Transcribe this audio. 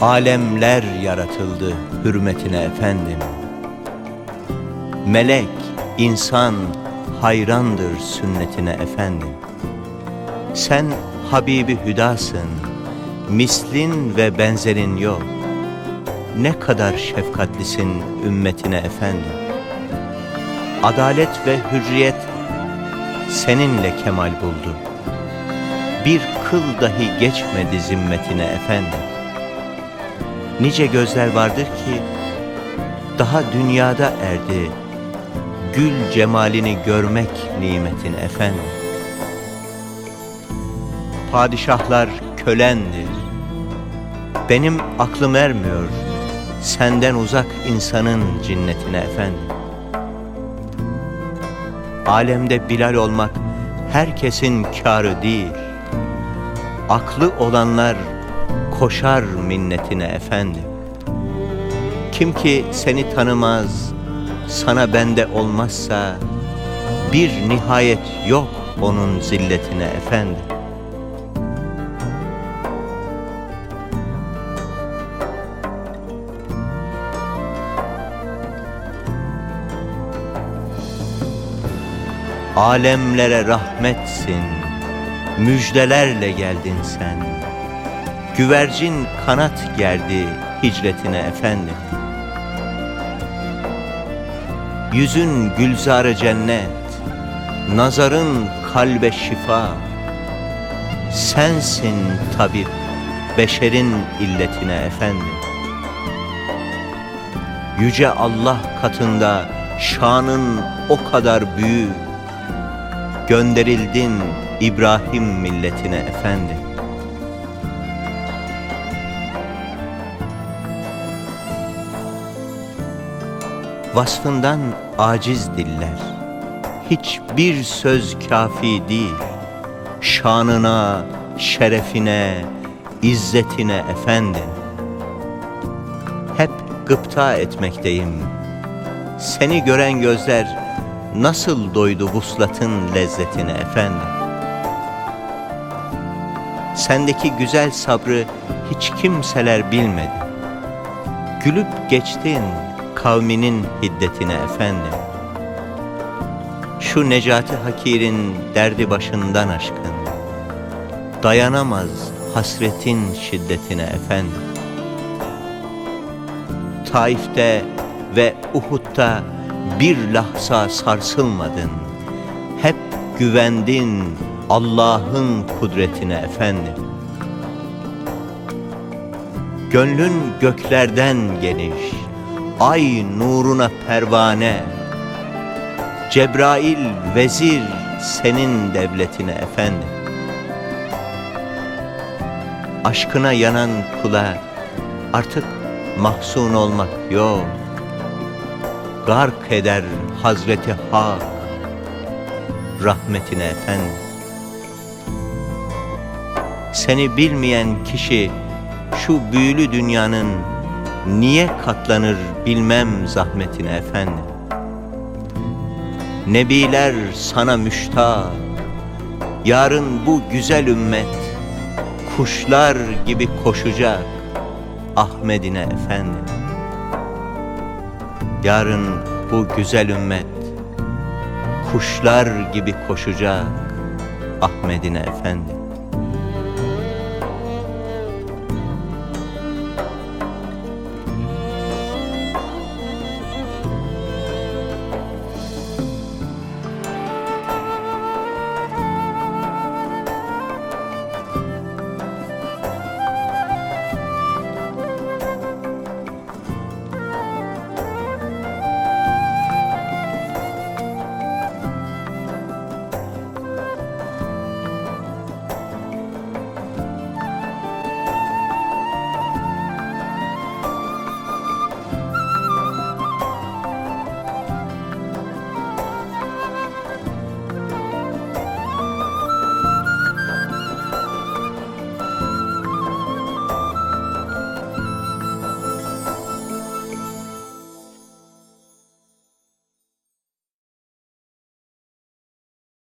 Alemler yaratıldı hürmetine efendim. Melek, insan hayrandır sünnetine efendim. Sen Habibi Hüdasın, mislin ve benzerin yok. Ne kadar şefkatlisin ümmetine efendim. Adalet ve hürriyet seninle kemal buldu. Bir kıl dahi geçmedi zimmetine efendim. Nice gözler vardır ki daha dünyada erdi gül cemalini görmek nimetine efendim. Padişahlar kölendir. Benim aklım ermiyor senden uzak insanın cinnetine efendim. Alemde Bilal olmak herkesin kârı değil. Aklı olanlar koşar minnetine efendim. Kim ki seni tanımaz, sana bende olmazsa, bir nihayet yok onun zilletine efendim. Alemlere rahmetsin, müjdelerle geldin sen. Güvercin kanat gerdi hicretine efendim. Yüzün gülzarı cennet, nazarın kalbe şifa. Sensin tabip, beşerin illetine efendim. Yüce Allah katında şanın o kadar büyük. Gönderildin İbrahim milletine efendim. Vasfından aciz diller, hiçbir söz kafi değil. Şanına, şerefine, izzetine efendim. Hep gıpta etmekteyim. Seni gören gözler nasıl doydu vuslatın lezzetine efendim. Sendeki güzel sabrı hiç kimseler bilmedi. Gülüp geçtin kavminin hiddetine efendim. Şu Necati Hakir'in derdi başından aşkın, dayanamaz hasretin şiddetine efendim. Taif'te ve Uhud'da bir lahza sarsılmadın. Hep güvendin Allah'ın kudretine efendim. Gönlün göklerden geniş, ay nuruna pervane. Cebrail vezir senin devletine efendim. Aşkına yanan kula artık mahzun olmak yok. Gark eder Hazreti Hak rahmetine efendim. Seni bilmeyen kişi şu büyülü dünyanın niye katlanır bilmem zahmetine efendim. Nebiler sana müştak, yarın bu güzel ümmet kuşlar gibi koşacak Ahmet'ine efendim. Yarın bu güzel ümmet kuşlar gibi koşacak Ahmet'ine efendim.